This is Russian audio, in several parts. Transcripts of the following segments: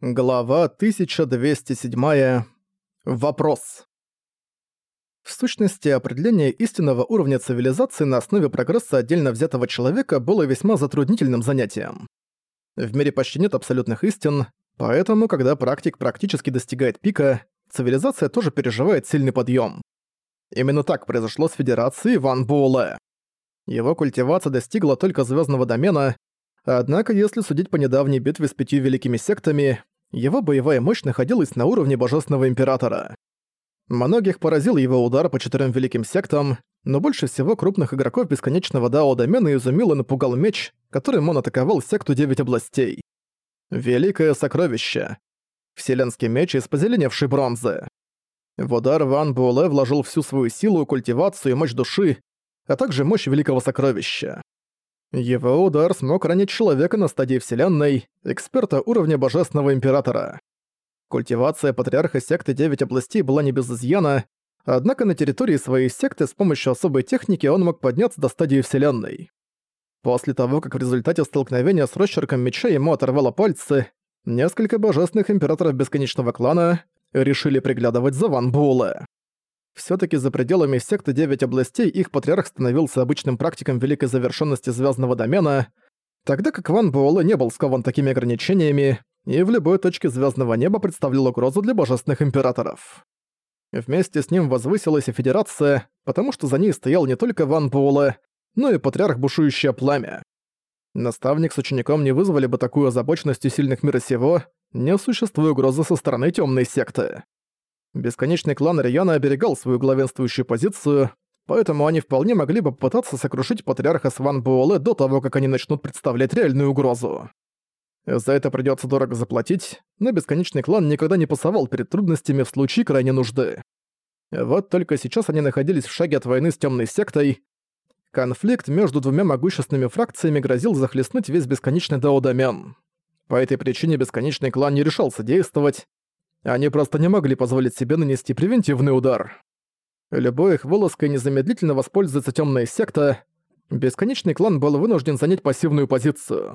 Глава 1207. Вопрос. В сущности, определение истинного уровня цивилизации на основе прогресса отдельно взятого человека было весьма затруднительным занятием. В мире почти нет абсолютных истин, поэтому, когда практик практически достигает пика, цивилизация тоже переживает сильный подъем. Именно так произошло с Федерацией Ван Буэлэ. Его культивация достигла только звездного домена, Однако, если судить по недавней битве с пятью великими сектами, его боевая мощь находилась на уровне Божественного Императора. Многих поразил его удар по четырем великим сектам, но больше всего крупных игроков бесконечного дао-домена изумил и напугал меч, которым он атаковал секту Девять областей. Великое сокровище. Вселенский меч из позеленевшей бронзы. В удар Ван Буэлэ вложил всю свою силу, культивацию и мощь души, а также мощь великого сокровища. Его удар смог ранить человека на стадии Вселенной, эксперта уровня Божественного Императора. Культивация патриарха секты Девять областей была не без изъяна, однако на территории своей секты с помощью особой техники он мог подняться до стадии Вселенной. После того, как в результате столкновения с росчерком меча ему оторвало пальцы, несколько божественных императоров Бесконечного клана решили приглядывать за Ван Буэлэ. Всё-таки за пределами секты Девять областей их патриарх становился обычным практиком великой завершенности звездного домена, тогда как Ван Буэлэ не был скован такими ограничениями и в любой точке звездного неба представлял угрозу для божественных императоров. Вместе с ним возвысилась и Федерация, потому что за ней стоял не только Ван Буэлэ, но и патриарх Бушующее Пламя. Наставник с учеником не вызвали бы такую озабоченность у сильных мира сего, не существуя угрозы со стороны темной секты. Бесконечный клан Рияна оберегал свою главенствующую позицию, поэтому они вполне могли бы попытаться сокрушить патриарха Сван Буоле до того, как они начнут представлять реальную угрозу. За это придётся дорого заплатить, но Бесконечный клан никогда не пасовал перед трудностями в случае крайней нужды. Вот только сейчас они находились в шаге от войны с Тёмной сектой. Конфликт между двумя могущественными фракциями грозил захлестнуть весь Бесконечный Даодамен. По этой причине Бесконечный клан не решался действовать, они просто не могли позволить себе нанести превентивный удар. Любой их вылазкой незамедлительно воспользуется темная секта, бесконечный клан был вынужден занять пассивную позицию.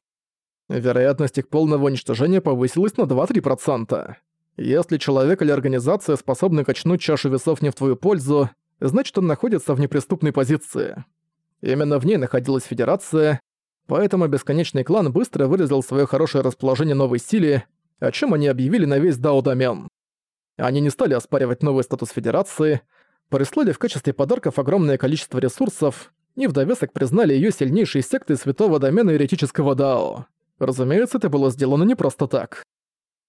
Вероятность их полного уничтожения повысилась на 2-3%. Если человек или организация способны качнуть чашу весов не в твою пользу, значит он находится в неприступной позиции. Именно в ней находилась Федерация, поэтому Бесконечный клан быстро выразил свое хорошее расположение новой силе, о чем они объявили на весь Дао-домен. Они не стали оспаривать новый статус Федерации, прислали в качестве подарков огромное количество ресурсов и в довесок признали ее сильнейшей сектой святого домена еретического Дао. Разумеется, это было сделано не просто так.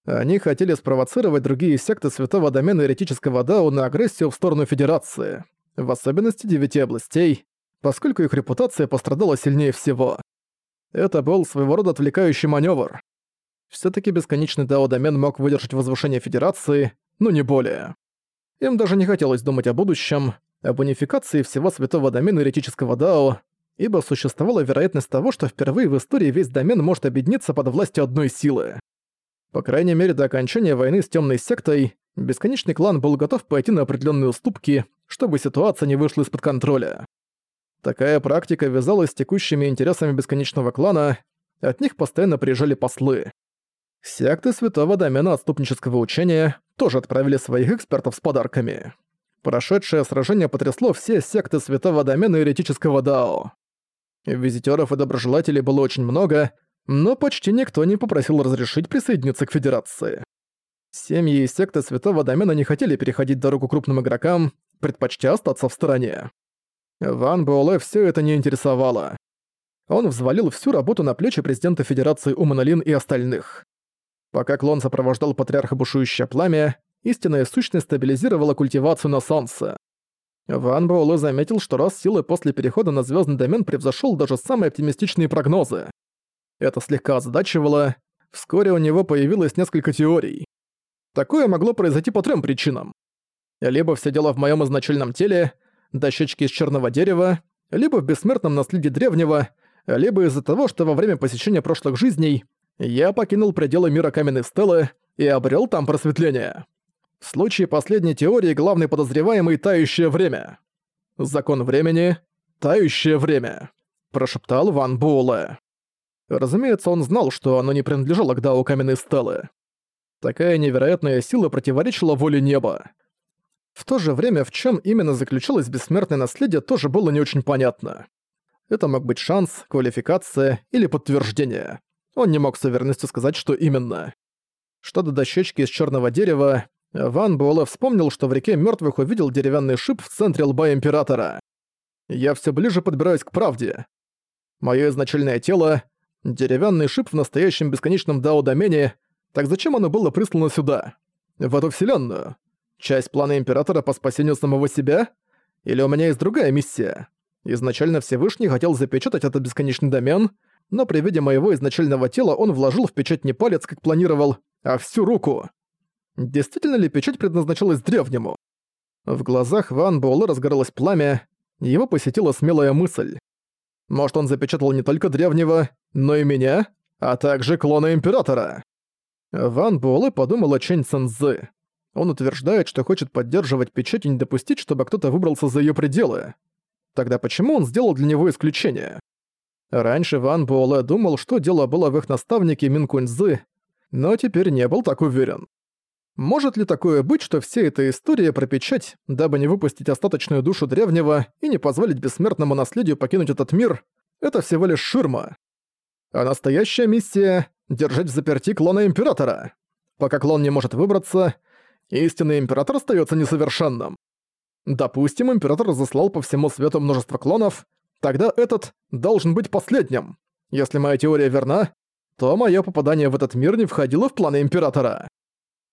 Они хотели спровоцировать другие секты святого домена еретического Дао на агрессию в сторону Федерации, в особенности девяти областей, поскольку их репутация пострадала сильнее всего. Это был своего рода отвлекающий маневр. Всё-таки бесконечный Дао-домен мог выдержать возвышение Федерации, но не более. Им даже не хотелось думать о будущем, об унификации всего святого домена еретического Дао, ибо существовала вероятность того, что впервые в истории весь домен может объединиться под властью одной силы. По крайней мере, до окончания войны с темной сектой, бесконечный клан был готов пойти на определенные уступки, чтобы ситуация не вышла из-под контроля. Такая практика вязалась с текущими интересами бесконечного клана, от них постоянно приезжали послы. Секты Святого Домена Отступнического Учения тоже отправили своих экспертов с подарками. Прошедшее сражение потрясло все секты Святого Домена Еретического Дао. Визитёров и доброжелателей было очень много, но почти никто не попросил разрешить присоединиться к Федерации. Семьи и секты Святого Домена не хотели переходить дорогу крупным игрокам, предпочтя остаться в стороне. Ван Буэлэ всё это не интересовало. Он взвалил всю работу на плечи президента Федерации Уманалин и остальных. Пока клон сопровождал патриарха бушующее пламя, истинная сущность стабилизировала культивацию на солнце. Ван Буэлэ заметил, что раз силы после перехода на звездный домен превзошел даже самые оптимистичные прогнозы. Это слегка озадачивало. Вскоре у него появилось несколько теорий. Такое могло произойти по трем причинам. Либо все дело в моем изначальном теле, дощечке из черного дерева, либо в бессмертном наследии древнего, либо из-за того, что во время посещения прошлых жизней я покинул пределы мира каменной стелы и обрел там просветление. В случае последней теории главный подозреваемый — тающее время. Закон времени — тающее время, прошептал Ван Буэлэ. Разумеется, он знал, что оно не принадлежало к Дао каменной стелы. Такая невероятная сила противоречила воле неба. В то же время, в чем именно заключалось бессмертное наследие, тоже было не очень понятно. Это мог быть шанс, квалификация или подтверждение. Он не мог с уверенностью сказать, что именно. Что до дощечки из черного дерева, Ван Буэлэ вспомнил, что в реке мертвых увидел деревянный шип в центре лба Императора. Я все ближе подбираюсь к правде. Мое изначальное тело — деревянный шип в настоящем бесконечном дао-домене, так зачем оно было прислано сюда? В эту вселенную? Часть плана Императора по спасению самого себя? Или у меня есть другая миссия? Изначально Всевышний хотел запечатать этот бесконечный домен, но при виде моего изначального тела он вложил в печать не палец, как планировал, а всю руку. Действительно ли печать предназначалась древнему? В глазах Ван Буэлэ разгоралось пламя, его посетила смелая мысль. Может, он запечатал не только древнего, но и меня, а также клона Императора? Ван Буэлэ подумал о Чэнь Цэнзы. Он утверждает, что хочет поддерживать печать и не допустить, чтобы кто-то выбрался за её пределы. Тогда почему он сделал для него исключение? Раньше Ван Буэлэ думал, что дело было в их наставнике Мин Куньзы, но теперь не был так уверен. Может ли такое быть, что вся эта история про печать, дабы не выпустить остаточную душу древнего и не позволить бессмертному наследию покинуть этот мир, это всего лишь ширма? А настоящая миссия — держать в заперти клона Императора. Пока клон не может выбраться, истинный Император остается несовершенным. Допустим, Император разослал по всему свету множество клонов, тогда этот должен быть последним. Если моя теория верна, то мое попадание в этот мир не входило в планы Императора.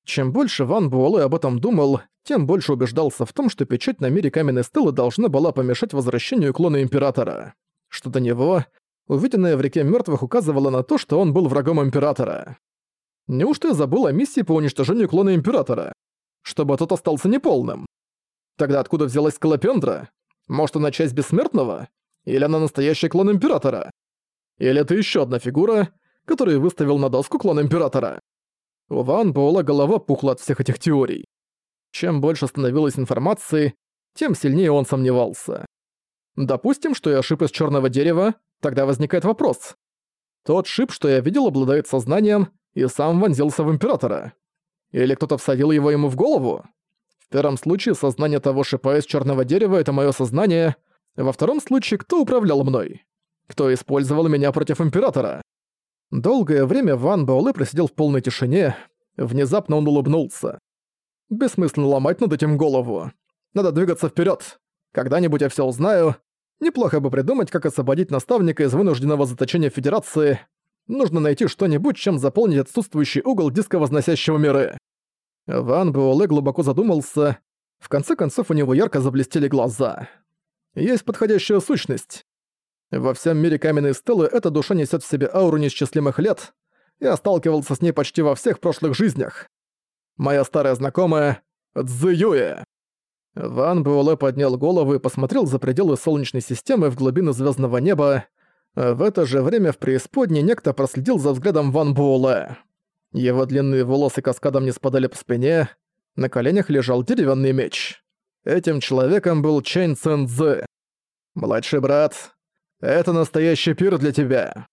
Чем больше Ван Буэлэ об этом думал, тем больше убеждался в том, что печать на мире каменной стелы должна была помешать возвращению клона Императора. Что до него, увиденное в реке мертвых указывало на то, что он был врагом Императора. Неужто я забыл о миссии по уничтожению клона Императора? Чтобы тот остался неполным. Тогда откуда взялась Скалопендра? Может, она часть Бессмертного? Или она настоящий клон Императора? Или это еще одна фигура, которую выставил на доску клон Императора? У Ван Буэлла голова пухла от всех этих теорий. Чем больше становилось информации, тем сильнее он сомневался. Допустим, что я шип из черного дерева, тогда возникает вопрос. Тот шип, что я видел, обладает сознанием и сам вонзился в Императора. Или кто-то всадил его ему в голову? В первом случае сознание того шипа из черного дерева — это мое сознание. Во втором случае, кто управлял мной? Кто использовал меня против Императора? Долгое время Ван Баолы просидел в полной тишине. Внезапно он улыбнулся. Бессмысленно ломать над этим голову. Надо двигаться вперед. Когда-нибудь я все узнаю. Неплохо бы придумать, как освободить наставника из вынужденного заточения Федерации. Нужно найти что-нибудь, чем заполнить отсутствующий угол диска возносящего миры. Ван Буэлэ глубоко задумался. В конце концов у него ярко заблестели глаза. Есть подходящая сущность. Во всем мире каменной стелы эта душа несет в себе ауру неисчислимых лет. Я сталкивался с ней почти во всех прошлых жизнях. Моя старая знакомая — Цзюэ. Ван Буэлэ поднял голову и посмотрел за пределы Солнечной системы в глубины звездного неба. В это же время в преисподней некто проследил за взглядом Ван Буэлэ. Его длинные волосы каскадом не спадали по спине, на коленях лежал деревянный меч. Этим человеком был Чэнь Цэнзэ. «Младший брат, это настоящий пир для тебя.